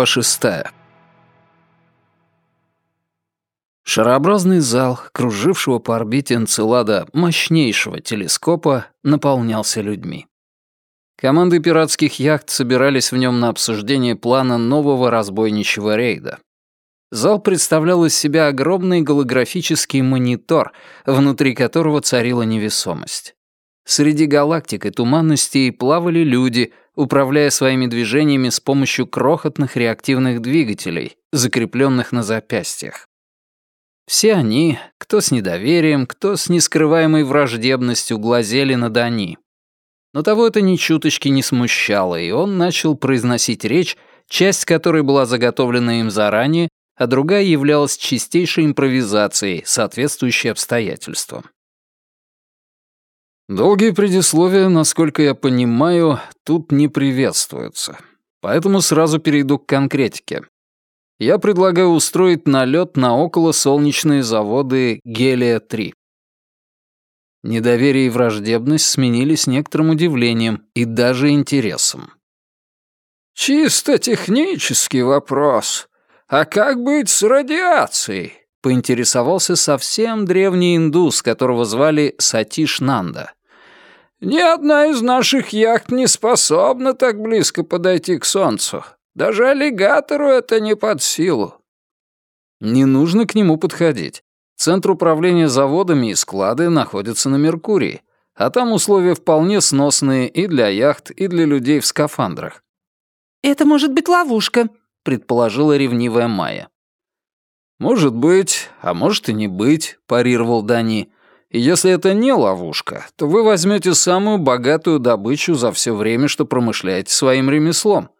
Глава шестая. Шарообразный зал, кружившего по орбите Энцелада мощнейшего телескопа, наполнялся людьми. Команды пиратских яхт собирались в нем на обсуждение плана нового разбойничьего рейда. Зал представлял из себя огромный голографический монитор, внутри которого царила невесомость. Среди галактик и туманностей плавали люди, управляя своими движениями с помощью крохотных реактивных двигателей, закрепленных на запястьях. Все они, кто с недоверием, кто с нескрываемой враждебностью, глазели на Дани. Но того это ни чуточки не смущало, и он начал произносить речь, часть которой была заготовлена им заранее, а другая являлась чистейшей импровизацией, соответствующей обстоятельствам. Долгие предисловия, насколько я понимаю, тут не приветствуются. Поэтому сразу перейду к конкретике я предлагаю устроить налет на околосолнечные заводы «Гелия-3». Недоверие и враждебность сменились некоторым удивлением и даже интересом. «Чисто технический вопрос. А как быть с радиацией?» — поинтересовался совсем древний индус, которого звали Сатиш Нанда. «Ни одна из наших яхт не способна так близко подойти к Солнцу. Даже аллигатору это не под силу». «Не нужно к нему подходить. Центр управления заводами и склады находятся на Меркурии, а там условия вполне сносные и для яхт, и для людей в скафандрах». «Это может быть ловушка», — предположила ревнивая Майя. «Может быть, а может и не быть», — парировал Дани. «И если это не ловушка, то вы возьмете самую богатую добычу за все время, что промышляете своим ремеслом.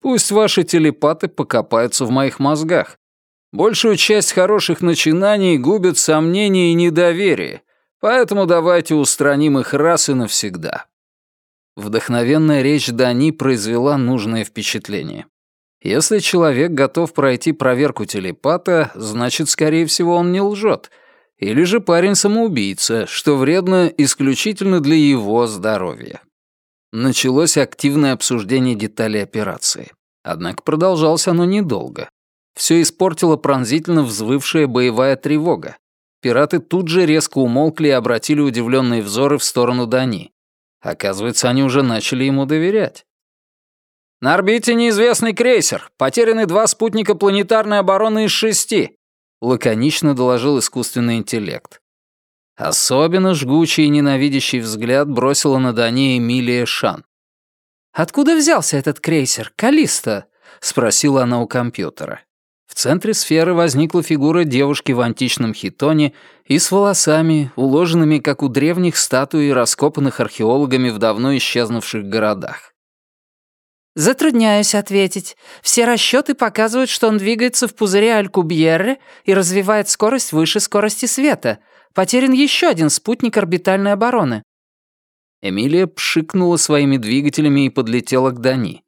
Пусть ваши телепаты покопаются в моих мозгах. Большую часть хороших начинаний губят сомнения и недоверие, поэтому давайте устраним их раз и навсегда». Вдохновенная речь Дани произвела нужное впечатление. Если человек готов пройти проверку телепата, значит, скорее всего, он не лжет. Или же парень самоубийца, что вредно исключительно для его здоровья. Началось активное обсуждение деталей операции. Однако продолжалось оно недолго. Все испортила пронзительно взвывшая боевая тревога. Пираты тут же резко умолкли и обратили удивленные взоры в сторону Дани. Оказывается, они уже начали ему доверять. «На орбите неизвестный крейсер. Потеряны два спутника планетарной обороны из шести», лаконично доложил искусственный интеллект. Особенно жгучий и ненавидящий взгляд бросила на Дани Эмилия Шан. «Откуда взялся этот крейсер, Калиста?» — спросила она у компьютера. В центре сферы возникла фигура девушки в античном хитоне и с волосами, уложенными, как у древних статуй, раскопанных археологами в давно исчезнувших городах. «Затрудняюсь ответить. Все расчеты показывают, что он двигается в пузыре Алькубьерре и развивает скорость выше скорости света. Потерян еще один спутник орбитальной обороны». Эмилия пшикнула своими двигателями и подлетела к Дани.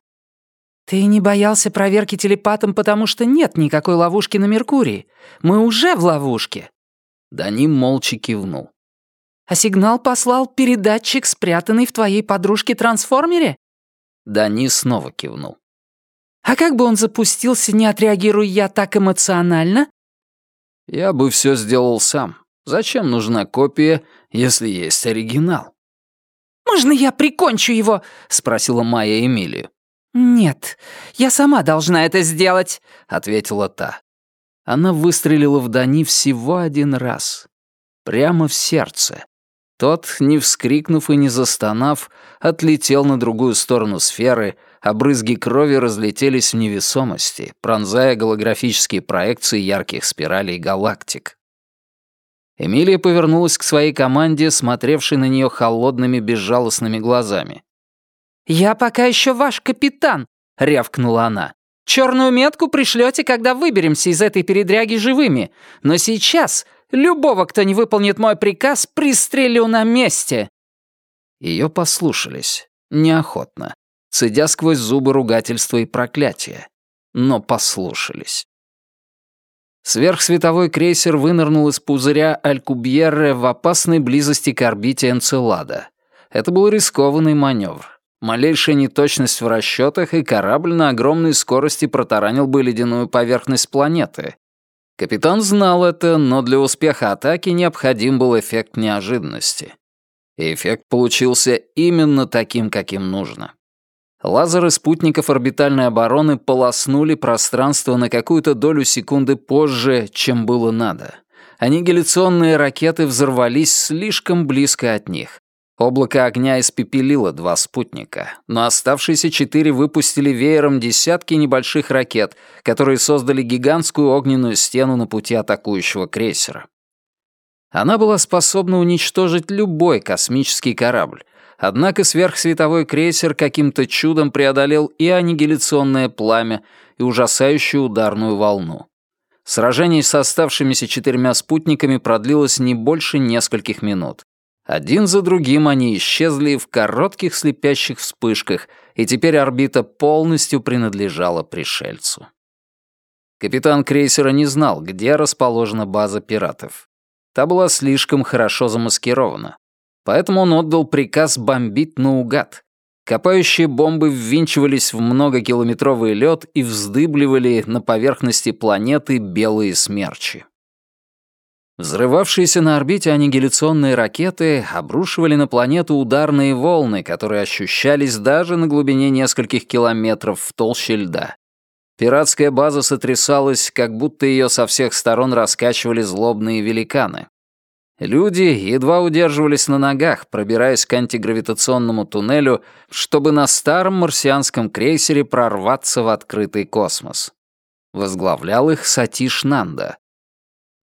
«Ты не боялся проверки телепатом, потому что нет никакой ловушки на Меркурии. Мы уже в ловушке». Дани молча кивнул. «А сигнал послал передатчик, спрятанный в твоей подружке-трансформере?» Дани снова кивнул. «А как бы он запустился, не отреагируя я так эмоционально?» «Я бы все сделал сам. Зачем нужна копия, если есть оригинал?» «Можно я прикончу его?» — спросила Майя Эмилию. «Нет, я сама должна это сделать», — ответила та. Она выстрелила в Дани всего один раз. Прямо в сердце. Тот, не вскрикнув и не застонав, отлетел на другую сторону сферы, а брызги крови разлетелись в невесомости, пронзая голографические проекции ярких спиралей галактик. Эмилия повернулась к своей команде, смотревшей на нее холодными безжалостными глазами. «Я пока еще ваш капитан», — рявкнула она. «Черную метку пришлете, когда выберемся из этой передряги живыми. Но сейчас любого, кто не выполнит мой приказ, пристрелю на месте». Ее послушались. Неохотно. Цедя сквозь зубы ругательства и проклятия. Но послушались. Сверхсветовой крейсер вынырнул из пузыря Алькубьерре в опасной близости к орбите Энцелада. Это был рискованный маневр. Малейшая неточность в расчетах, и корабль на огромной скорости протаранил бы ледяную поверхность планеты. Капитан знал это, но для успеха атаки необходим был эффект неожиданности. И эффект получился именно таким, каким нужно. Лазеры спутников орбитальной обороны полоснули пространство на какую-то долю секунды позже, чем было надо. Аннигиляционные ракеты взорвались слишком близко от них. Облако огня испепелило два спутника, но оставшиеся четыре выпустили веером десятки небольших ракет, которые создали гигантскую огненную стену на пути атакующего крейсера. Она была способна уничтожить любой космический корабль, однако сверхсветовой крейсер каким-то чудом преодолел и аннигиляционное пламя, и ужасающую ударную волну. Сражение с оставшимися четырьмя спутниками продлилось не больше нескольких минут. Один за другим они исчезли в коротких слепящих вспышках, и теперь орбита полностью принадлежала пришельцу. Капитан крейсера не знал, где расположена база пиратов. Та была слишком хорошо замаскирована. Поэтому он отдал приказ бомбить наугад. Копающие бомбы ввинчивались в многокилометровый лед и вздыбливали на поверхности планеты белые смерчи. Взрывавшиеся на орбите аннигиляционные ракеты обрушивали на планету ударные волны, которые ощущались даже на глубине нескольких километров в толще льда. Пиратская база сотрясалась, как будто ее со всех сторон раскачивали злобные великаны. Люди едва удерживались на ногах, пробираясь к антигравитационному туннелю, чтобы на старом марсианском крейсере прорваться в открытый космос. Возглавлял их Сатиш Нанда,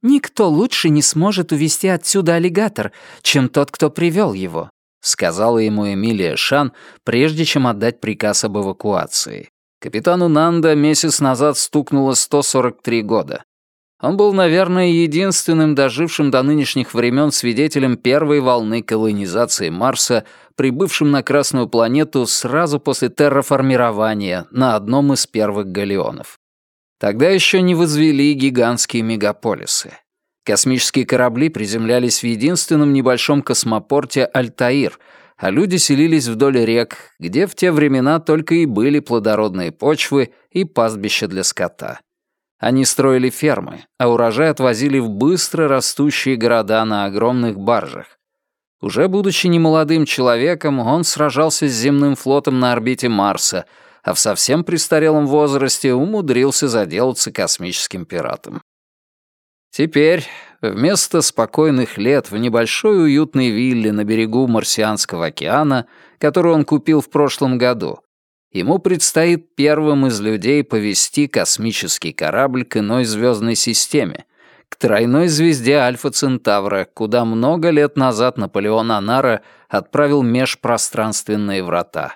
«Никто лучше не сможет увести отсюда аллигатор, чем тот, кто привел его», сказала ему Эмилия Шан, прежде чем отдать приказ об эвакуации. Капитану Нанда месяц назад стукнуло 143 года. Он был, наверное, единственным дожившим до нынешних времен свидетелем первой волны колонизации Марса, прибывшим на Красную планету сразу после терраформирования на одном из первых галеонов. Тогда еще не возвели гигантские мегаполисы. Космические корабли приземлялись в единственном небольшом космопорте Альтаир, а люди селились вдоль рек, где в те времена только и были плодородные почвы и пастбища для скота. Они строили фермы, а урожай отвозили в быстро растущие города на огромных баржах. Уже будучи немолодым человеком, он сражался с земным флотом на орбите Марса — а в совсем престарелом возрасте умудрился заделаться космическим пиратом. Теперь, вместо спокойных лет в небольшой уютной вилле на берегу Марсианского океана, которую он купил в прошлом году, ему предстоит первым из людей повести космический корабль к иной звездной системе, к тройной звезде Альфа Центавра, куда много лет назад Наполеон Анара отправил межпространственные врата.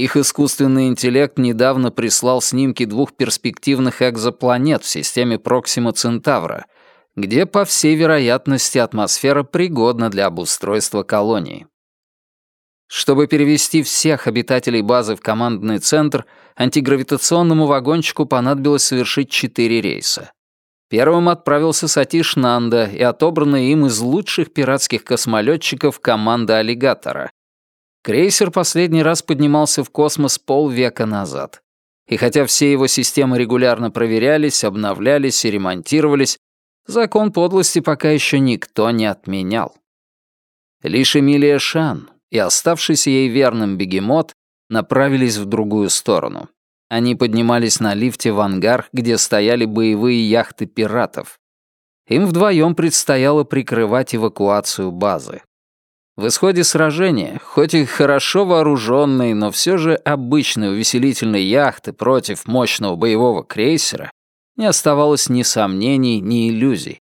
Их искусственный интеллект недавно прислал снимки двух перспективных экзопланет в системе Проксима Центавра, где, по всей вероятности, атмосфера пригодна для обустройства колонии. Чтобы перевести всех обитателей базы в командный центр, антигравитационному вагончику понадобилось совершить четыре рейса. Первым отправился Сатиш Нанда и отобранная им из лучших пиратских космолетчиков команда «Аллигатора», Крейсер последний раз поднимался в космос полвека назад. И хотя все его системы регулярно проверялись, обновлялись и ремонтировались, закон подлости пока еще никто не отменял. Лишь Эмилия Шан и оставшийся ей верным бегемот направились в другую сторону. Они поднимались на лифте в ангар, где стояли боевые яхты пиратов. Им вдвоем предстояло прикрывать эвакуацию базы. В исходе сражения, хоть и хорошо вооруженной, но все же обычной увеселительной яхты против мощного боевого крейсера, не оставалось ни сомнений, ни иллюзий.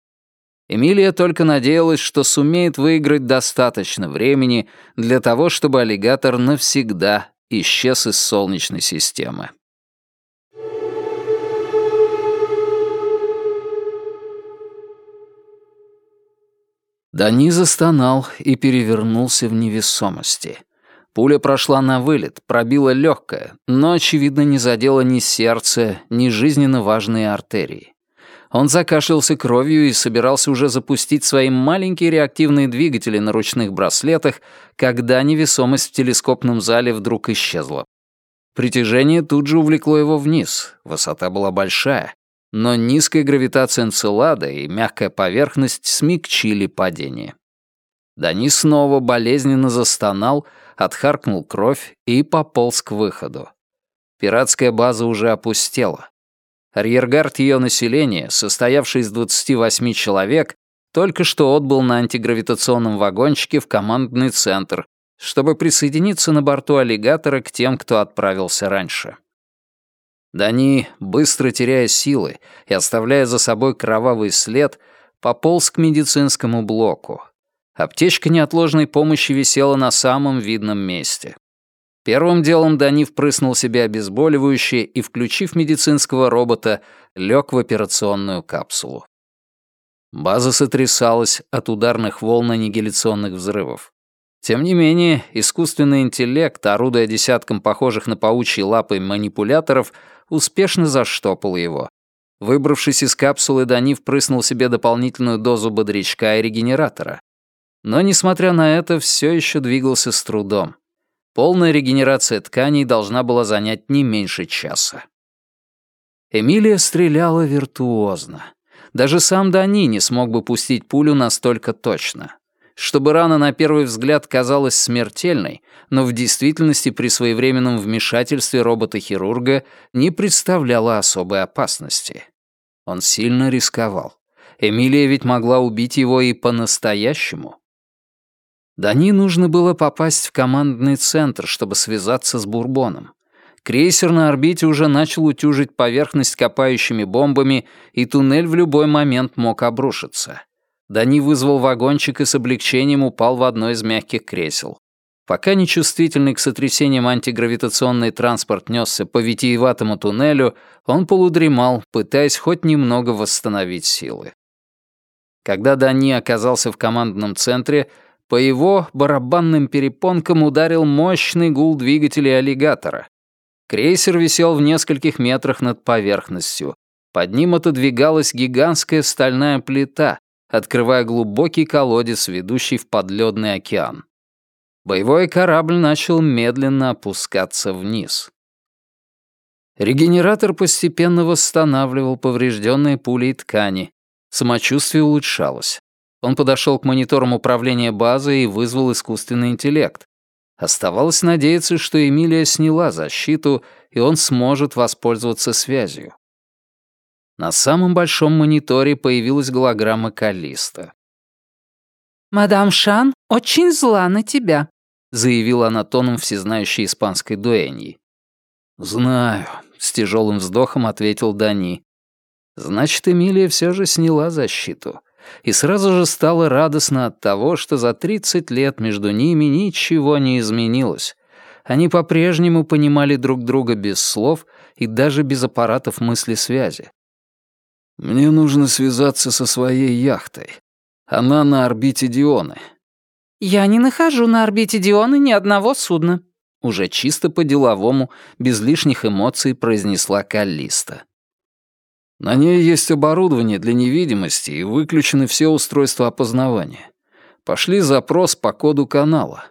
Эмилия только надеялась, что сумеет выиграть достаточно времени для того, чтобы аллигатор навсегда исчез из Солнечной системы. Дани застонал и перевернулся в невесомости. Пуля прошла на вылет, пробила легкое, но, очевидно, не задела ни сердце, ни жизненно важные артерии. Он закашлялся кровью и собирался уже запустить свои маленькие реактивные двигатели на ручных браслетах, когда невесомость в телескопном зале вдруг исчезла. Притяжение тут же увлекло его вниз, высота была большая, но низкая гравитация Энцелада и мягкая поверхность смягчили падение. Дани снова болезненно застонал, отхаркнул кровь и пополз к выходу. Пиратская база уже опустела. Арьергард ее населения, состоявший из 28 человек, только что отбыл на антигравитационном вагончике в командный центр, чтобы присоединиться на борту аллигатора к тем, кто отправился раньше. Дани, быстро теряя силы и оставляя за собой кровавый след, пополз к медицинскому блоку. Аптечка неотложной помощи висела на самом видном месте. Первым делом Дани впрыснул себе обезболивающее и, включив медицинского робота, лег в операционную капсулу. База сотрясалась от ударных волн аннигиляционных взрывов. Тем не менее, искусственный интеллект, орудуя десятком похожих на паучьи лапы манипуляторов, успешно заштопал его. Выбравшись из капсулы, Дани впрыснул себе дополнительную дозу бодрячка и регенератора. Но, несмотря на это, все еще двигался с трудом. Полная регенерация тканей должна была занять не меньше часа. Эмилия стреляла виртуозно. Даже сам Дани не смог бы пустить пулю настолько точно. Чтобы рана на первый взгляд казалась смертельной, но в действительности при своевременном вмешательстве робота-хирурга не представляла особой опасности. Он сильно рисковал. Эмилия ведь могла убить его и по-настоящему. Дани нужно было попасть в командный центр, чтобы связаться с Бурбоном. Крейсер на орбите уже начал утюжить поверхность копающими бомбами, и туннель в любой момент мог обрушиться. Дани вызвал вагончик и с облегчением упал в одно из мягких кресел. Пока нечувствительный к сотрясениям антигравитационный транспорт несся по витиеватому туннелю, он полудремал, пытаясь хоть немного восстановить силы. Когда Дани оказался в командном центре, по его барабанным перепонкам ударил мощный гул двигателей аллигатора. Крейсер висел в нескольких метрах над поверхностью. Под ним отодвигалась гигантская стальная плита, открывая глубокий колодец, ведущий в подледный океан. Боевой корабль начал медленно опускаться вниз. Регенератор постепенно восстанавливал поврежденные пулей ткани. Самочувствие улучшалось. Он подошел к мониторам управления базой и вызвал искусственный интеллект. Оставалось надеяться, что Эмилия сняла защиту, и он сможет воспользоваться связью. На самом большом мониторе появилась голограмма Калиста. «Мадам Шан очень зла на тебя», — заявила она тоном всезнающей испанской дуэньи. «Знаю», — с тяжелым вздохом ответил Дани. «Значит, Эмилия все же сняла защиту и сразу же стало радостно от того, что за 30 лет между ними ничего не изменилось. Они по-прежнему понимали друг друга без слов и даже без аппаратов мысли связи. «Мне нужно связаться со своей яхтой. Она на орбите Дионы». «Я не нахожу на орбите Дионы ни одного судна», уже чисто по-деловому, без лишних эмоций произнесла Каллиста. На ней есть оборудование для невидимости и выключены все устройства опознавания. Пошли запрос по коду канала.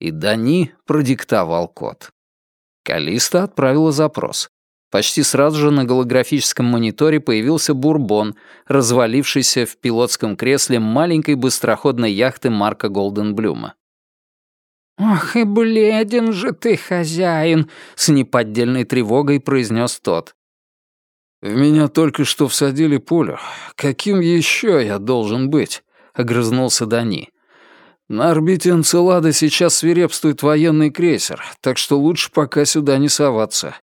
И Дани продиктовал код. Калиста отправила запрос. Почти сразу же на голографическом мониторе появился бурбон, развалившийся в пилотском кресле маленькой быстроходной яхты Марка Голденблюма. «Ох и бледен же ты, хозяин!» — с неподдельной тревогой произнес тот. «В меня только что всадили пулю. Каким еще я должен быть?» — огрызнулся Дани. «На орбите Энцелада сейчас свирепствует военный крейсер, так что лучше пока сюда не соваться.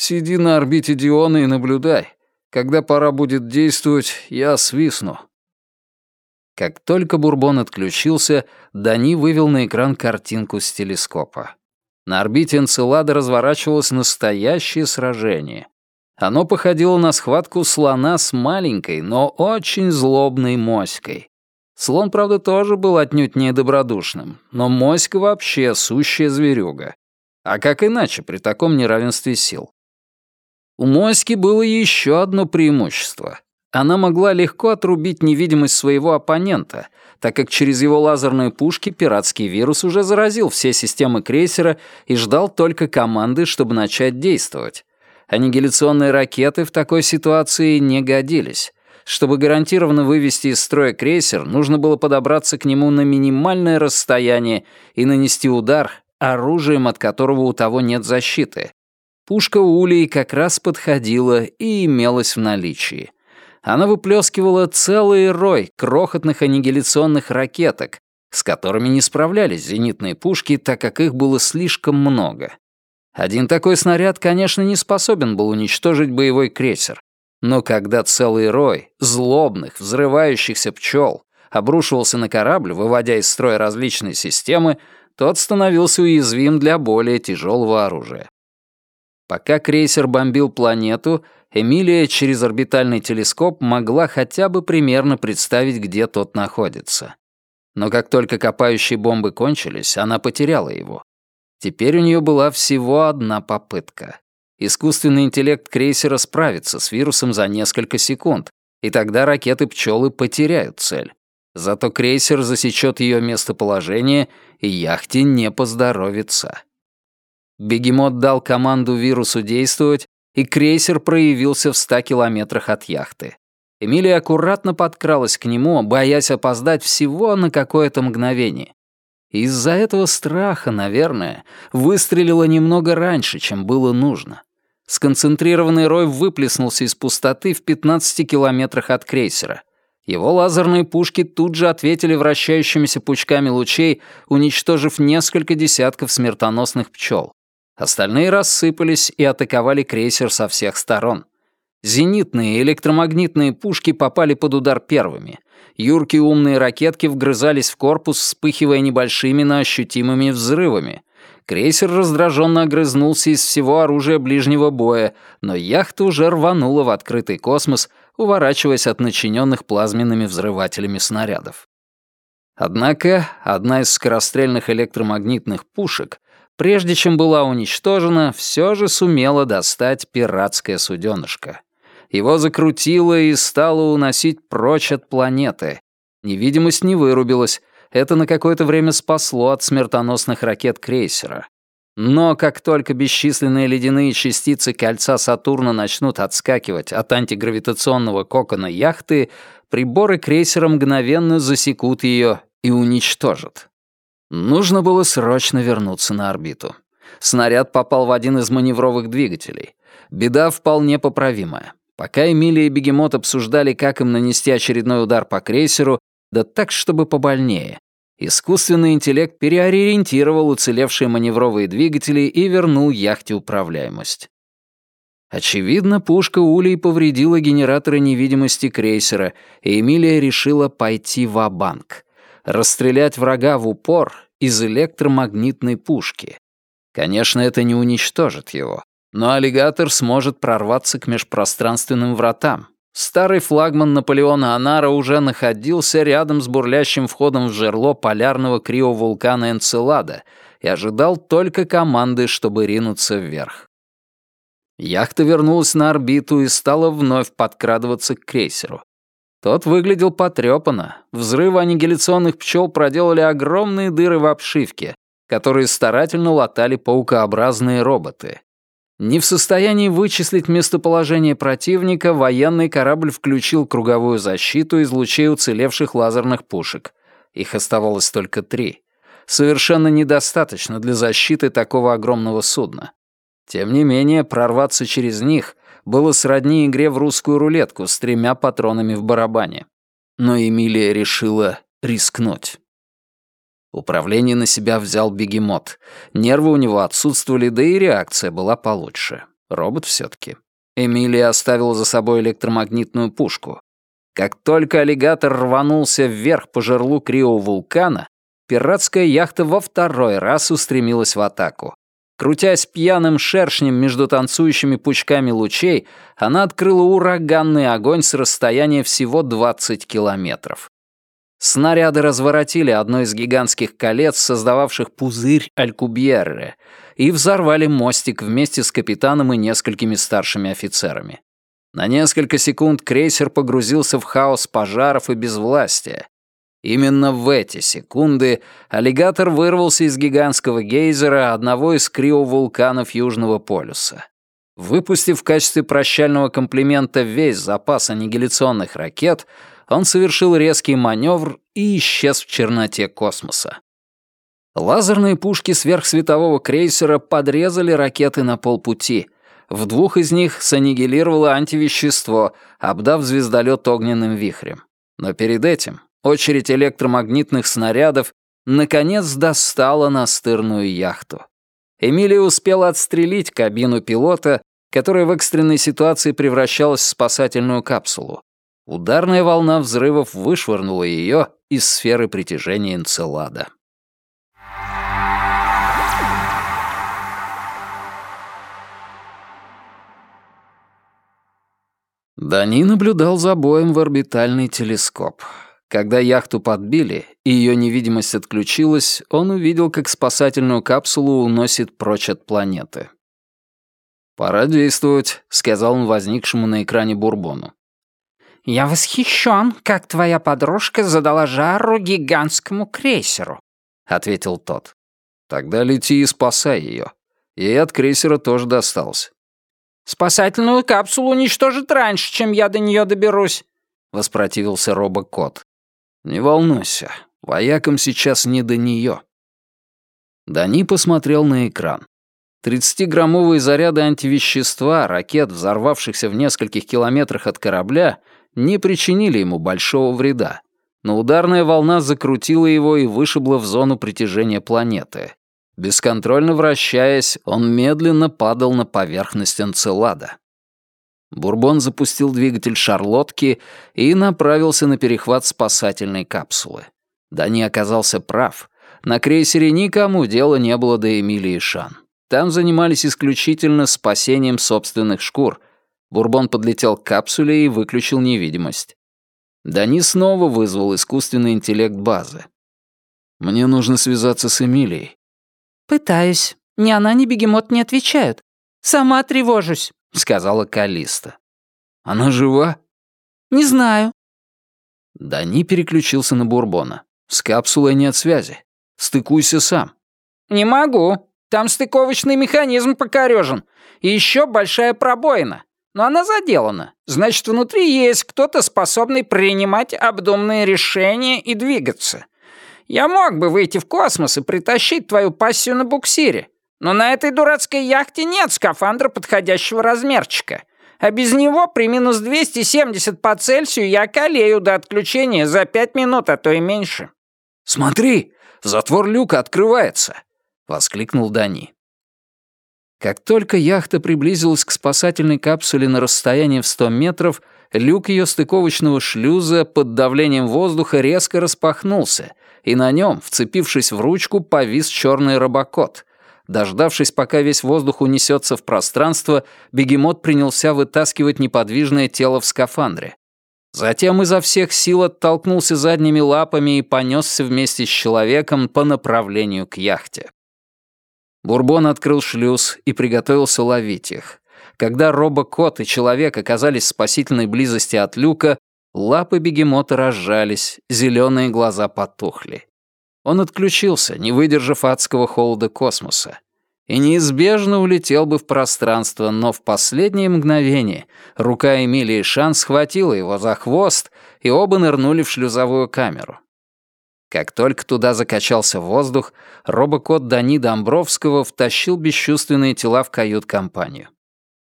Сиди на орбите Диона и наблюдай. Когда пора будет действовать, я свистну». Как только Бурбон отключился, Дани вывел на экран картинку с телескопа. На орбите Энцелада разворачивалось настоящее сражение. Оно походило на схватку слона с маленькой, но очень злобной моськой. Слон, правда, тоже был отнюдь не добродушным, но моська вообще сущая зверюга. А как иначе при таком неравенстве сил? У моськи было еще одно преимущество. она могла легко отрубить невидимость своего оппонента, так как через его лазерные пушки пиратский вирус уже заразил все системы крейсера и ждал только команды, чтобы начать действовать. Аннигиляционные ракеты в такой ситуации не годились. Чтобы гарантированно вывести из строя крейсер, нужно было подобраться к нему на минимальное расстояние и нанести удар оружием, от которого у того нет защиты. Пушка Улей как раз подходила и имелась в наличии. Она выплескивала целый рой крохотных аннигиляционных ракеток, с которыми не справлялись зенитные пушки, так как их было слишком много. Один такой снаряд, конечно, не способен был уничтожить боевой крейсер. Но когда целый рой злобных, взрывающихся пчел обрушивался на корабль, выводя из строя различные системы, тот становился уязвим для более тяжелого оружия. Пока крейсер бомбил планету, Эмилия через орбитальный телескоп могла хотя бы примерно представить, где тот находится. Но как только копающие бомбы кончились, она потеряла его. Теперь у нее была всего одна попытка. Искусственный интеллект крейсера справится с вирусом за несколько секунд, и тогда ракеты-пчелы потеряют цель. Зато крейсер засечет ее местоположение, и яхте не поздоровится. Бегемот дал команду вирусу действовать, и крейсер проявился в ста километрах от яхты. Эмилия аккуратно подкралась к нему, боясь опоздать всего на какое-то мгновение. Из-за этого страха, наверное, выстрелила немного раньше, чем было нужно. Сконцентрированный рой выплеснулся из пустоты в 15 километрах от крейсера. Его лазерные пушки тут же ответили вращающимися пучками лучей, уничтожив несколько десятков смертоносных пчел. Остальные рассыпались и атаковали крейсер со всех сторон. Зенитные и электромагнитные пушки попали под удар первыми. Юркие умные ракетки вгрызались в корпус, вспыхивая небольшими, но ощутимыми взрывами. Крейсер раздраженно огрызнулся из всего оружия ближнего боя, но яхта уже рванула в открытый космос, уворачиваясь от начиненных плазменными взрывателями снарядов. Однако одна из скорострельных электромагнитных пушек, прежде чем была уничтожена, все же сумела достать пиратское суденышко. Его закрутило и стало уносить прочь от планеты. Невидимость не вырубилась. Это на какое-то время спасло от смертоносных ракет крейсера. Но как только бесчисленные ледяные частицы кольца Сатурна начнут отскакивать от антигравитационного кокона яхты, приборы крейсера мгновенно засекут ее и уничтожат. Нужно было срочно вернуться на орбиту. Снаряд попал в один из маневровых двигателей. Беда вполне поправимая. Пока Эмилия и Бегемот обсуждали, как им нанести очередной удар по крейсеру, да так, чтобы побольнее, искусственный интеллект переориентировал уцелевшие маневровые двигатели и вернул яхте управляемость. Очевидно, пушка Улей повредила генераторы невидимости крейсера, и Эмилия решила пойти в банк расстрелять врага в упор из электромагнитной пушки. Конечно, это не уничтожит его, но аллигатор сможет прорваться к межпространственным вратам. Старый флагман Наполеона Анара уже находился рядом с бурлящим входом в жерло полярного криовулкана Энцелада и ожидал только команды, чтобы ринуться вверх. Яхта вернулась на орбиту и стала вновь подкрадываться к крейсеру. Тот выглядел потрёпанно. Взрывы аннигиляционных пчел проделали огромные дыры в обшивке, которые старательно латали паукообразные роботы. Не в состоянии вычислить местоположение противника, военный корабль включил круговую защиту из лучей уцелевших лазерных пушек. Их оставалось только три. Совершенно недостаточно для защиты такого огромного судна. Тем не менее, прорваться через них было сродни игре в русскую рулетку с тремя патронами в барабане. Но Эмилия решила рискнуть. Управление на себя взял бегемот. Нервы у него отсутствовали, да и реакция была получше. Робот все-таки. Эмилия оставила за собой электромагнитную пушку. Как только аллигатор рванулся вверх по жерлу криовулкана, пиратская яхта во второй раз устремилась в атаку. Крутясь пьяным шершнем между танцующими пучками лучей, она открыла ураганный огонь с расстояния всего 20 километров. Снаряды разворотили одно из гигантских колец, создававших пузырь Алькубьерре, и взорвали мостик вместе с капитаном и несколькими старшими офицерами. На несколько секунд крейсер погрузился в хаос пожаров и безвластия. Именно в эти секунды аллигатор вырвался из гигантского гейзера одного из криовулканов Южного полюса. Выпустив в качестве прощального комплимента весь запас аннигиляционных ракет, он совершил резкий маневр и исчез в черноте космоса. Лазерные пушки сверхсветового крейсера подрезали ракеты на полпути. В двух из них саннигилировало антивещество, обдав звездолет огненным вихрем. Но перед этим очередь электромагнитных снарядов наконец достала настырную яхту. Эмилия успела отстрелить кабину пилота, которая в экстренной ситуации превращалась в спасательную капсулу. Ударная волна взрывов вышвырнула ее из сферы притяжения Энцелада. Дани наблюдал за боем в орбитальный телескоп. Когда яхту подбили и ее невидимость отключилась, он увидел, как спасательную капсулу уносит прочь от планеты. «Пора действовать», — сказал он возникшему на экране Бурбону. «Я восхищен, как твоя подружка задала жару гигантскому крейсеру», — ответил тот. «Тогда лети и спасай ее. Ей от крейсера тоже досталось». «Спасательную капсулу уничтожит раньше, чем я до нее доберусь», — воспротивился робокот. «Не волнуйся, воякам сейчас не до нее». Дани посмотрел на экран. 30-граммовые заряды антивещества ракет, взорвавшихся в нескольких километрах от корабля, не причинили ему большого вреда, но ударная волна закрутила его и вышибла в зону притяжения планеты. Бесконтрольно вращаясь, он медленно падал на поверхность Энцелада. Бурбон запустил двигатель шарлотки и направился на перехват спасательной капсулы. Дани оказался прав. На крейсере никому дела не было до Эмилии Шан. Там занимались исключительно спасением собственных шкур. Бурбон подлетел к капсуле и выключил невидимость. Дани снова вызвал искусственный интеллект базы. «Мне нужно связаться с Эмилией. «Пытаюсь. Ни она, ни бегемот не отвечают. Сама тревожусь», — сказала Калиста. «Она жива?» «Не знаю». Дани переключился на Бурбона. «С капсулой нет связи. Стыкуйся сам». «Не могу. Там стыковочный механизм покорежен. И еще большая пробоина. Но она заделана. Значит, внутри есть кто-то, способный принимать обдуманные решения и двигаться. Я мог бы выйти в космос и притащить твою пассию на буксире, но на этой дурацкой яхте нет скафандра подходящего размерчика. А без него при минус 270 по Цельсию я колею до отключения за пять минут, а то и меньше». «Смотри, затвор люка открывается!» — воскликнул Дани. Как только яхта приблизилась к спасательной капсуле на расстоянии в 100 метров, люк ее стыковочного шлюза под давлением воздуха резко распахнулся, и на нем, вцепившись в ручку, повис черный робокот. Дождавшись, пока весь воздух унесется в пространство, бегемот принялся вытаскивать неподвижное тело в скафандре. Затем изо всех сил оттолкнулся задними лапами и понесся вместе с человеком по направлению к яхте. Бурбон открыл шлюз и приготовился ловить их. Когда робокот и человек оказались в спасительной близости от люка, Лапы бегемота разжались, зеленые глаза потухли. Он отключился, не выдержав адского холода космоса. И неизбежно улетел бы в пространство, но в последнее мгновение рука Эмилии Шан схватила его за хвост, и оба нырнули в шлюзовую камеру. Как только туда закачался воздух, робокот Дани Домбровского втащил бесчувственные тела в кают-компанию.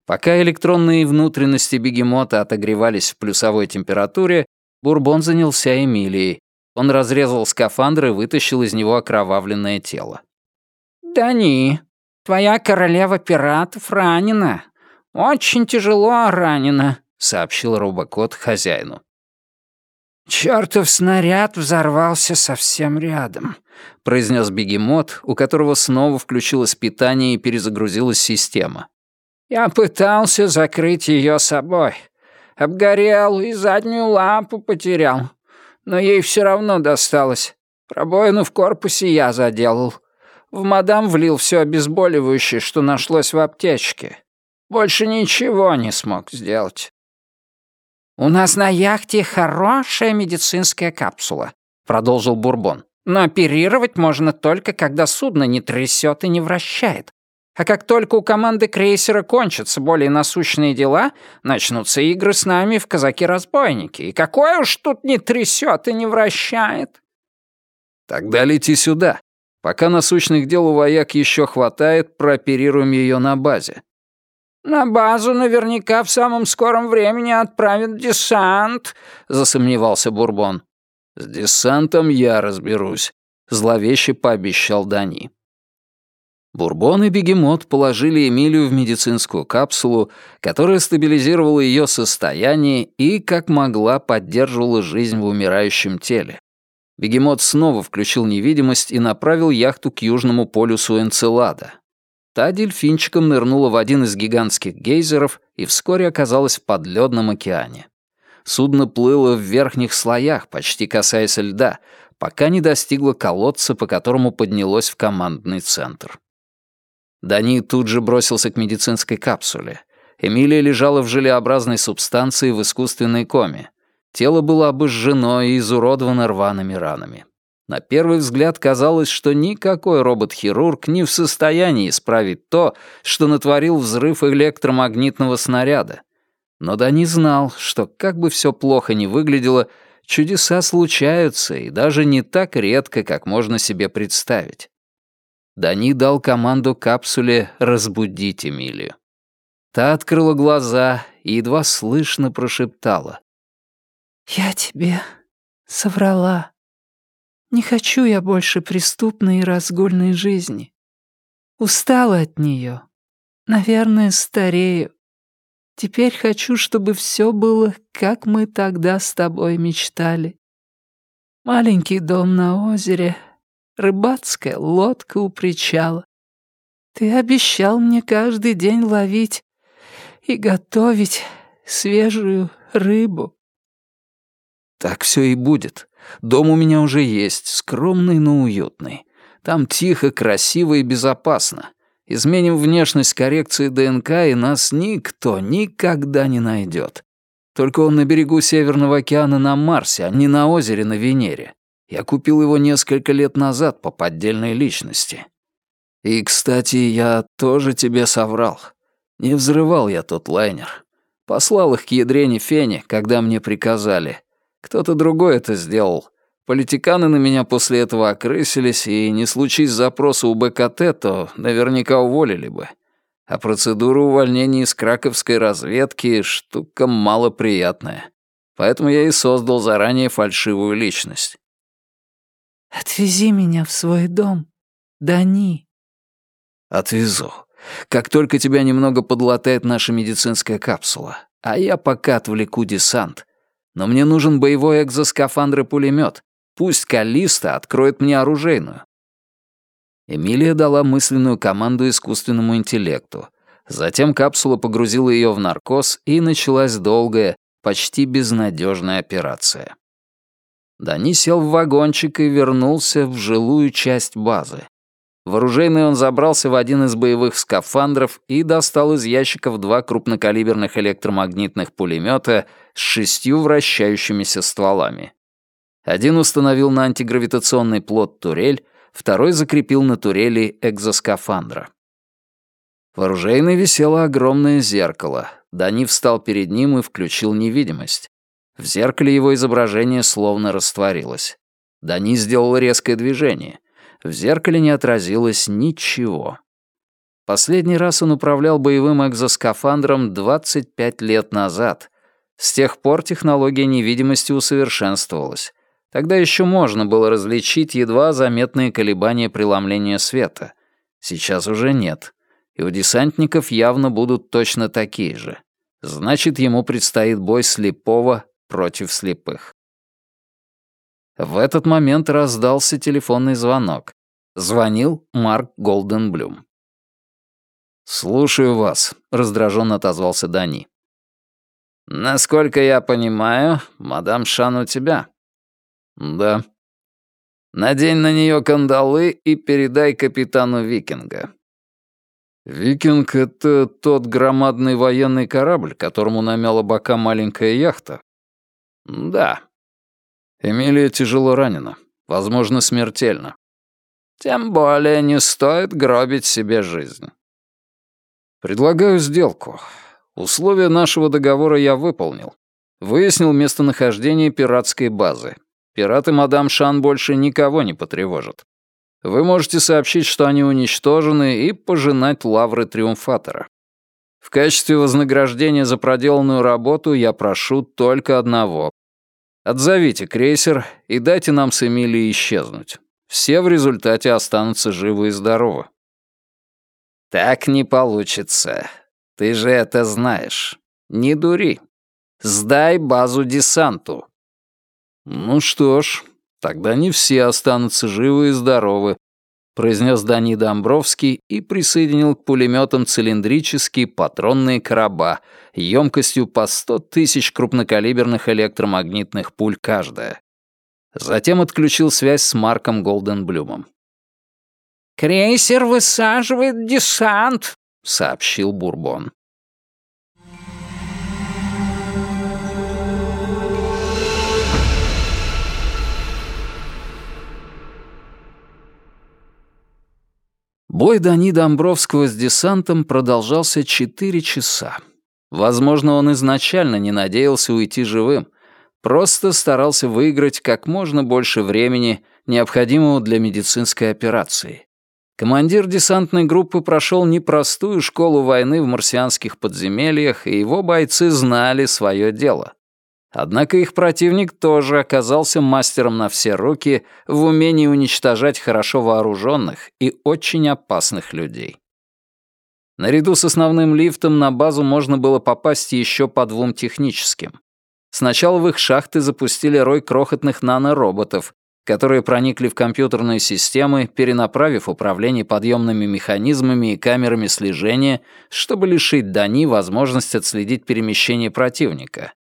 Пока электронные внутренности бегемота отогревались в плюсовой температуре, Бурбон занялся Эмилией. Он разрезал скафандр и вытащил из него окровавленное тело. «Дани, твоя королева пиратов ранена. Очень тяжело ранена», — сообщил робокот хозяину. «Чёртов снаряд взорвался совсем рядом», — произнес бегемот, у которого снова включилось питание и перезагрузилась система. Я пытался закрыть ее собой. Обгорел и заднюю лапу потерял. Но ей все равно досталось. Пробоину в корпусе я заделал. В мадам влил все обезболивающее, что нашлось в аптечке. Больше ничего не смог сделать. «У нас на яхте хорошая медицинская капсула», — продолжил Бурбон. «Но оперировать можно только, когда судно не трясет и не вращает. А как только у команды крейсера кончатся более насущные дела, начнутся игры с нами в казаки-разбойники. И какое уж тут не трясет и не вращает!» «Тогда лети сюда. Пока насущных дел у вояк еще хватает, прооперируем ее на базе. «На базу наверняка в самом скором времени отправят десант», — засомневался Бурбон. «С десантом я разберусь», — зловеще пообещал Дани. Бурбон и Бегемот положили Эмилию в медицинскую капсулу, которая стабилизировала ее состояние и, как могла, поддерживала жизнь в умирающем теле. Бегемот снова включил невидимость и направил яхту к южному полюсу Энцелада. Та дельфинчиком нырнула в один из гигантских гейзеров и вскоре оказалась в подледном океане. Судно плыло в верхних слоях, почти касаясь льда, пока не достигло колодца, по которому поднялось в командный центр. Дани тут же бросился к медицинской капсуле. Эмилия лежала в желеобразной субстанции в искусственной коме. Тело было обожжено и изуродовано рваными ранами. На первый взгляд казалось, что никакой робот-хирург не в состоянии исправить то, что натворил взрыв электромагнитного снаряда. Но Дани знал, что как бы все плохо ни выглядело, чудеса случаются и даже не так редко, как можно себе представить. Дани дал команду капсуле разбудить Эмилию. Та открыла глаза и едва слышно прошептала. «Я тебе соврала». Не хочу я больше преступной и разгульной жизни. Устала от нее. Наверное, старею. Теперь хочу, чтобы все было, как мы тогда с тобой мечтали. Маленький дом на озере, рыбацкая лодка у причала. Ты обещал мне каждый день ловить и готовить свежую рыбу. Так все и будет. Дом у меня уже есть, скромный, но уютный. Там тихо, красиво и безопасно. Изменим внешность коррекции ДНК, и нас никто никогда не найдет. Только он на берегу Северного океана на Марсе, а не на озере на Венере. Я купил его несколько лет назад по поддельной личности. И, кстати, я тоже тебе соврал. Не взрывал я тот лайнер. Послал их к ядрене Фене, когда мне приказали. Кто-то другой это сделал. Политиканы на меня после этого окрысились, и не случись запроса у БКТ, то наверняка уволили бы. А процедура увольнения из краковской разведки — штука малоприятная. Поэтому я и создал заранее фальшивую личность. «Отвези меня в свой дом, Дани». «Отвезу. Как только тебя немного подлатает наша медицинская капсула. А я пока отвлеку десант. Но мне нужен боевой экзоскафандр и пулемет. Пусть Калиста откроет мне оружейную». Эмилия дала мысленную команду искусственному интеллекту. Затем капсула погрузила ее в наркоз, и началась долгая, почти безнадежная операция. Дани сел в вагончик и вернулся в жилую часть базы. В оружейный он забрался в один из боевых скафандров и достал из ящиков два крупнокалиберных электромагнитных пулемета с шестью вращающимися стволами. Один установил на антигравитационный плот турель, второй закрепил на турели экзоскафандра. В оружейной висело огромное зеркало. Дани встал перед ним и включил невидимость. В зеркале его изображение словно растворилось. Дани сделал резкое движение. В зеркале не отразилось ничего. Последний раз он управлял боевым экзоскафандром 25 лет назад. С тех пор технология невидимости усовершенствовалась. Тогда еще можно было различить едва заметные колебания преломления света. Сейчас уже нет. И у десантников явно будут точно такие же. Значит, ему предстоит бой слепого против слепых. В этот момент раздался телефонный звонок. Звонил Марк Голденблюм. «Слушаю вас», — раздраженно отозвался Дани. «Насколько я понимаю, мадам Шан у тебя». «Да». «Надень на нее кандалы и передай капитану Викинга». «Викинг — это тот громадный военный корабль, которому намяла бока маленькая яхта?» «Да». «Эмилия тяжело ранена, возможно, смертельно. Тем более не стоит гробить себе жизнь». «Предлагаю сделку. Условия нашего договора я выполнил. Выяснил местонахождение пиратской базы. Пираты мадам Шан больше никого не потревожат. Вы можете сообщить, что они уничтожены, и пожинать лавры Триумфатора. В качестве вознаграждения за проделанную работу я прошу только одного. Отзовите крейсер и дайте нам с Эмилией исчезнуть. Все в результате останутся живы и здоровы. Так не получится. Ты же это знаешь. Не дури. Сдай базу десанту. Ну что ж, Тогда не все останутся живы и здоровы», — произнес Дани Домбровский и присоединил к пулеметам цилиндрические патронные короба емкостью по 100 тысяч крупнокалиберных электромагнитных пуль каждая. Затем отключил связь с Марком Голденблюмом. «Крейсер высаживает десант», — сообщил Бурбон. Бой Дани Домбровского с десантом продолжался четыре часа. Возможно, он изначально не надеялся уйти живым, просто старался выиграть как можно больше времени, необходимого для медицинской операции. Командир десантной группы прошел непростую школу войны в марсианских подземельях, и его бойцы знали свое дело. Однако их противник тоже оказался мастером на все руки в умении уничтожать хорошо вооруженных и очень опасных людей. Наряду с основным лифтом на базу можно было попасть еще по двум техническим. Сначала в их шахты запустили рой крохотных нанороботов, которые проникли в компьютерные системы, перенаправив управление подъемными механизмами и камерами слежения, чтобы лишить Дани возможность отследить перемещение противника.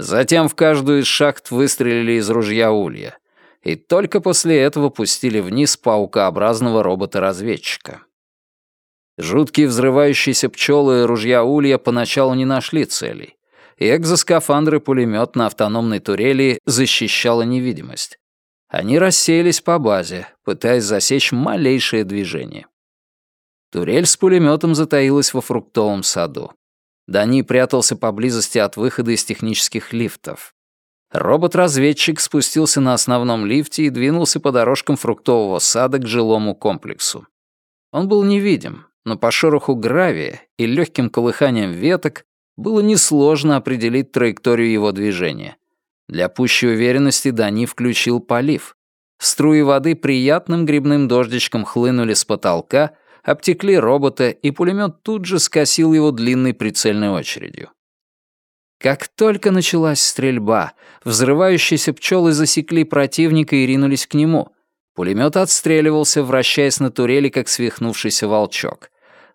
Затем в каждую из шахт выстрелили из ружья улья. И только после этого пустили вниз паукообразного робота-разведчика. Жуткие взрывающиеся пчелы и ружья улья поначалу не нашли целей. И экзоскафандр и пулемет на автономной турели защищала невидимость. Они рассеялись по базе, пытаясь засечь малейшее движение. Турель с пулеметом затаилась во фруктовом саду. Дани прятался поблизости от выхода из технических лифтов. Робот-разведчик спустился на основном лифте и двинулся по дорожкам фруктового сада к жилому комплексу. Он был невидим, но по шороху гравия и легким колыханием веток было несложно определить траекторию его движения. Для пущей уверенности Дани включил полив. Струи воды приятным грибным дождичком хлынули с потолка обтекли робота, и пулемет тут же скосил его длинной прицельной очередью. Как только началась стрельба, взрывающиеся пчелы засекли противника и ринулись к нему. Пулемет отстреливался, вращаясь на турели, как свихнувшийся волчок.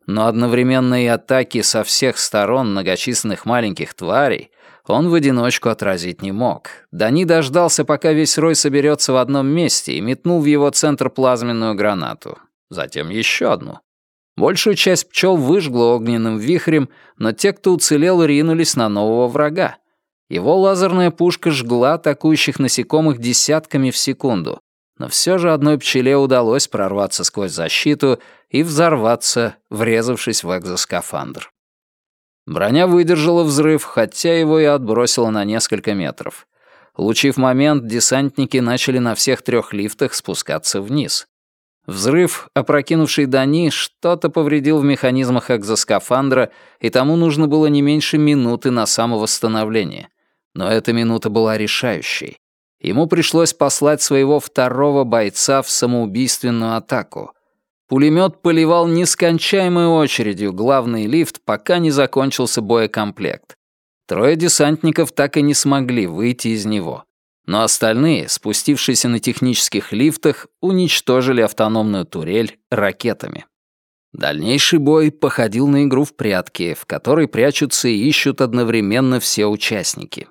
Но одновременные атаки со всех сторон многочисленных маленьких тварей он в одиночку отразить не мог. Дани дождался, пока весь рой соберется в одном месте, и метнул в его центр плазменную гранату затем еще одну. Большую часть пчел выжгло огненным вихрем, но те, кто уцелел, ринулись на нового врага. Его лазерная пушка жгла атакующих насекомых десятками в секунду, но все же одной пчеле удалось прорваться сквозь защиту и взорваться, врезавшись в экзоскафандр. Броня выдержала взрыв, хотя его и отбросило на несколько метров. Улучив момент, десантники начали на всех трех лифтах спускаться вниз. Взрыв, опрокинувший Дани, что-то повредил в механизмах экзоскафандра, и тому нужно было не меньше минуты на самовосстановление. Но эта минута была решающей. Ему пришлось послать своего второго бойца в самоубийственную атаку. Пулемет поливал нескончаемой очередью главный лифт, пока не закончился боекомплект. Трое десантников так и не смогли выйти из него но остальные, спустившиеся на технических лифтах, уничтожили автономную турель ракетами. Дальнейший бой походил на игру в прятки, в которой прячутся и ищут одновременно все участники.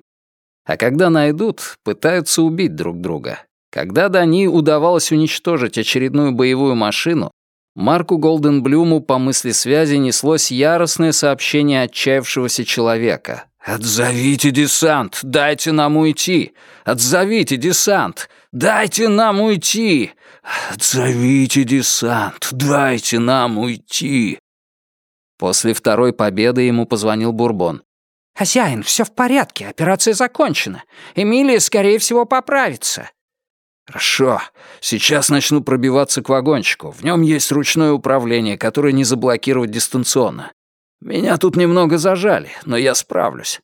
А когда найдут, пытаются убить друг друга. Когда Дани удавалось уничтожить очередную боевую машину, Марку Голденблюму по мысли связи неслось яростное сообщение отчаявшегося человека. «Отзовите десант! Дайте нам уйти! Отзовите десант! Дайте нам уйти! Отзовите десант! Дайте нам уйти!» После второй победы ему позвонил Бурбон. «Хозяин, все в порядке, операция закончена. Эмилия, скорее всего, поправится». «Хорошо. Сейчас начну пробиваться к вагончику. В нем есть ручное управление, которое не заблокировать дистанционно. Меня тут немного зажали, но я справлюсь».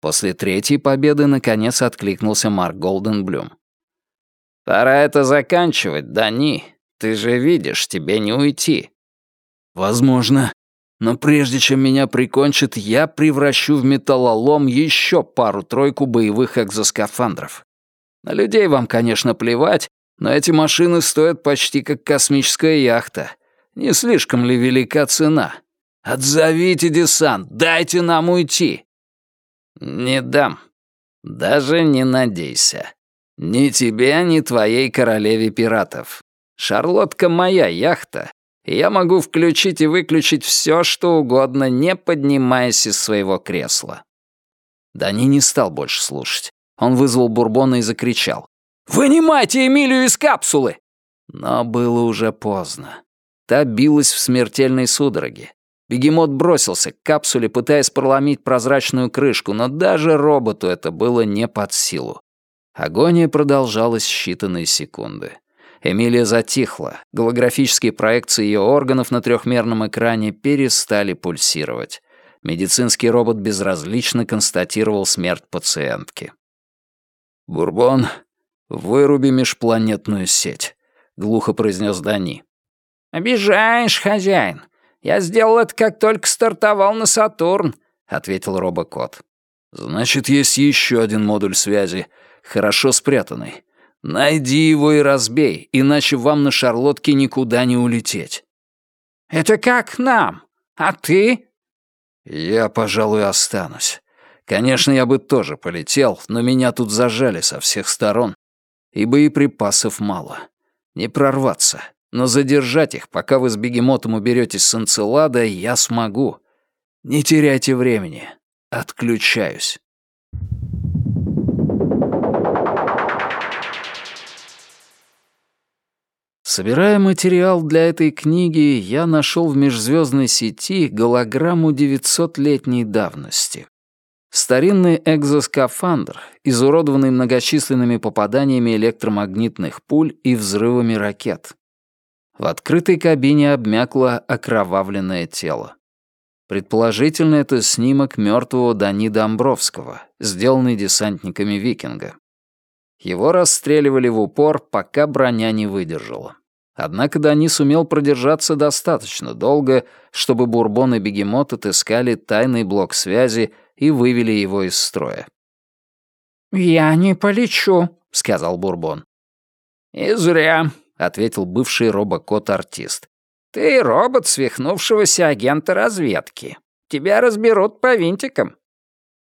После третьей победы наконец откликнулся Марк Голденблюм. «Пора это заканчивать, Дани. Ты же видишь, тебе не уйти». «Возможно. Но прежде чем меня прикончат, я превращу в металлолом еще пару-тройку боевых экзоскафандров. На людей вам, конечно, плевать, но эти машины стоят почти как космическая яхта. Не слишком ли велика цена? Отзовите десант, дайте нам уйти. Не дам. Даже не надейся. Ни тебе, ни твоей королеве пиратов. Шарлотка моя яхта, я могу включить и выключить все, что угодно, не поднимаясь из своего кресла». Дани не стал больше слушать. Он вызвал Бурбона и закричал. «Вынимайте Эмилию из капсулы!» Но было уже поздно. Та билась в смертельной судороге. Бегемот бросился к капсуле, пытаясь проломить прозрачную крышку, но даже роботу это было не под силу. Агония продолжалась считанные секунды. Эмилия затихла. Голографические проекции ее органов на трехмерном экране перестали пульсировать. Медицинский робот безразлично констатировал смерть пациентки. «Бурбон, выруби межпланетную сеть», — глухо произнес Дани. «Обижаешь, хозяин. Я сделал это, как только стартовал на Сатурн», — ответил робокот. «Значит, есть еще один модуль связи, хорошо спрятанный. Найди его и разбей, иначе вам на Шарлотке никуда не улететь». «Это как нам? А ты?» «Я, пожалуй, останусь. Конечно, я бы тоже полетел, но меня тут зажали со всех сторон. И боеприпасов мало. Не прорваться, но задержать их, пока вы с бегемотом уберетесь с Анцелада, я смогу. Не теряйте времени. Отключаюсь». Собирая материал для этой книги, я нашел в межзвездной сети голограмму 900-летней давности. Старинный экзоскафандр, изуродованный многочисленными попаданиями электромагнитных пуль и взрывами ракет. В открытой кабине обмякло окровавленное тело. Предположительно, это снимок мертвого Дани Домбровского, сделанный десантниками викинга. Его расстреливали в упор, пока броня не выдержала. Однако Дани сумел продержаться достаточно долго, чтобы Бурбон и Бегемот отыскали тайный блок связи и вывели его из строя. «Я не полечу», — сказал Бурбон. «И зря», — ответил бывший робокот-артист. «Ты робот свихнувшегося агента разведки. Тебя разберут по винтикам».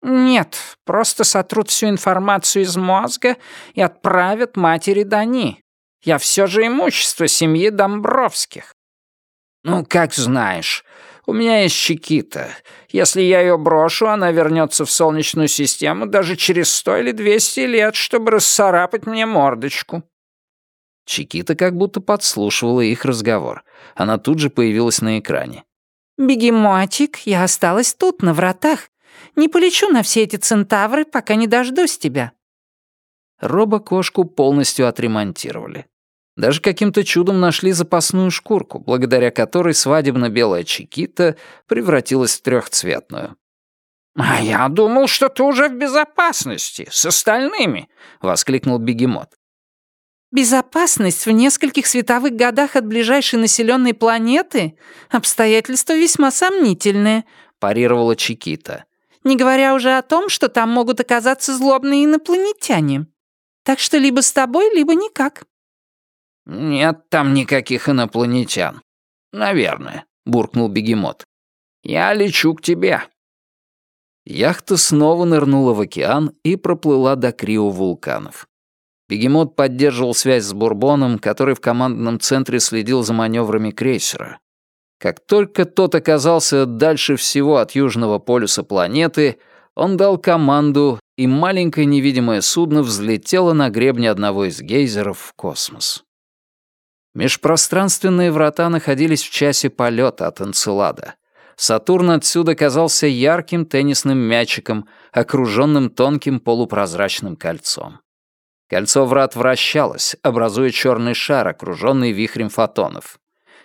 «Нет, просто сотрут всю информацию из мозга и отправят матери Дани. Я все же имущество семьи Домбровских». «Ну, как знаешь. У меня есть Чикита. Если я ее брошу, она вернется в Солнечную систему даже через сто или двести лет, чтобы расцарапать мне мордочку». Чикита как будто подслушивала их разговор. Она тут же появилась на экране. «Бегемотик, я осталась тут, на вратах. Не полечу на все эти центавры, пока не дождусь тебя». Робокошку полностью отремонтировали. Даже каким-то чудом нашли запасную шкурку, благодаря которой свадебно-белая чекита превратилась в трехцветную. «А я думал, что ты уже в безопасности, с остальными!» — воскликнул бегемот. «Безопасность в нескольких световых годах от ближайшей населенной планеты? Обстоятельства весьма сомнительные», — парировала Чикита. «Не говоря уже о том, что там могут оказаться злобные инопланетяне. Так что либо с тобой, либо никак». «Нет там никаких инопланетян. Наверное», — буркнул бегемот. «Я лечу к тебе». Яхта снова нырнула в океан и проплыла до криовулканов. Бегемот поддерживал связь с Бурбоном, который в командном центре следил за маневрами крейсера. Как только тот оказался дальше всего от южного полюса планеты, он дал команду, и маленькое невидимое судно взлетело на гребне одного из гейзеров в космос. Межпространственные врата находились в часе полета от Энцелада. Сатурн отсюда казался ярким теннисным мячиком, окруженным тонким полупрозрачным кольцом. Кольцо врат вращалось, образуя черный шар, окруженный вихрем фотонов.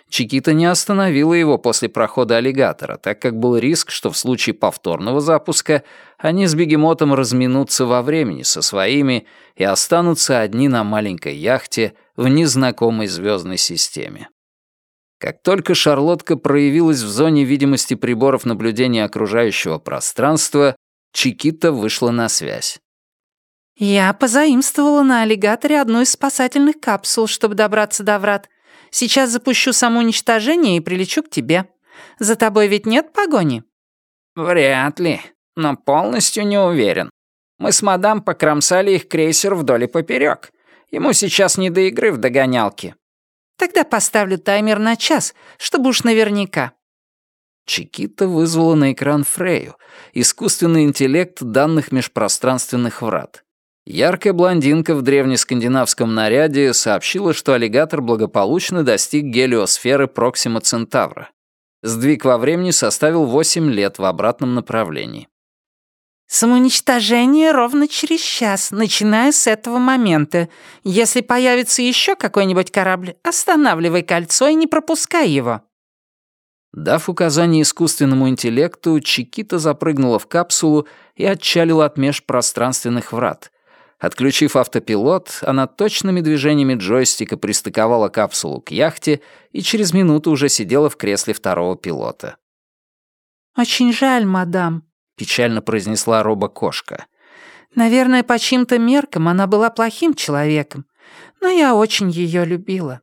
Чикита не остановила его после прохода аллигатора, так как был риск, что в случае повторного запуска они с бегемотом разминутся во времени со своими и останутся одни на маленькой яхте в незнакомой звездной системе. Как только шарлотка проявилась в зоне видимости приборов наблюдения окружающего пространства, Чикита вышла на связь. «Я позаимствовала на аллигаторе одну из спасательных капсул, чтобы добраться до врат. Сейчас запущу самоуничтожение и прилечу к тебе. За тобой ведь нет погони?» «Вряд ли, но полностью не уверен. Мы с мадам покромсали их крейсер вдоль и поперек. Ему сейчас не до игры в догонялки». «Тогда поставлю таймер на час, чтобы уж наверняка». Чикита вызвала на экран Фрею, искусственный интеллект данных межпространственных врат. Яркая блондинка в древнескандинавском наряде сообщила, что аллигатор благополучно достиг гелиосферы Проксима Центавра. Сдвиг во времени составил 8 лет в обратном направлении. «Самоуничтожение ровно через час, начиная с этого момента. Если появится еще какой-нибудь корабль, останавливай кольцо и не пропускай его». Дав указание искусственному интеллекту, Чикита запрыгнула в капсулу и отчалила от межпространственных врат — Отключив автопилот, она точными движениями джойстика пристыковала капсулу к яхте и через минуту уже сидела в кресле второго пилота. «Очень жаль, мадам», — печально произнесла робо-кошка. «Наверное, по чьим-то меркам она была плохим человеком, но я очень ее любила».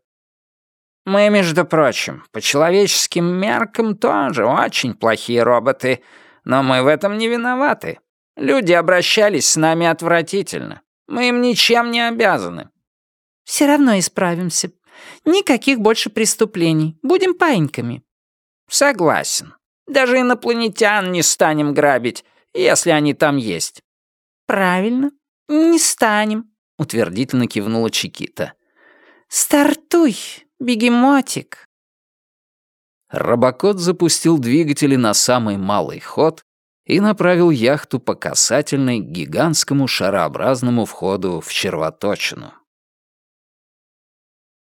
«Мы, между прочим, по человеческим меркам тоже очень плохие роботы, но мы в этом не виноваты. Люди обращались с нами отвратительно. Мы им ничем не обязаны». «Все равно исправимся. Никаких больше преступлений. Будем паиньками». «Согласен. Даже инопланетян не станем грабить, если они там есть». «Правильно. Не станем», — утвердительно кивнула Чикита. «Стартуй, бегемотик». Робокот запустил двигатели на самый малый ход и направил яхту по касательной к гигантскому шарообразному входу в червоточину.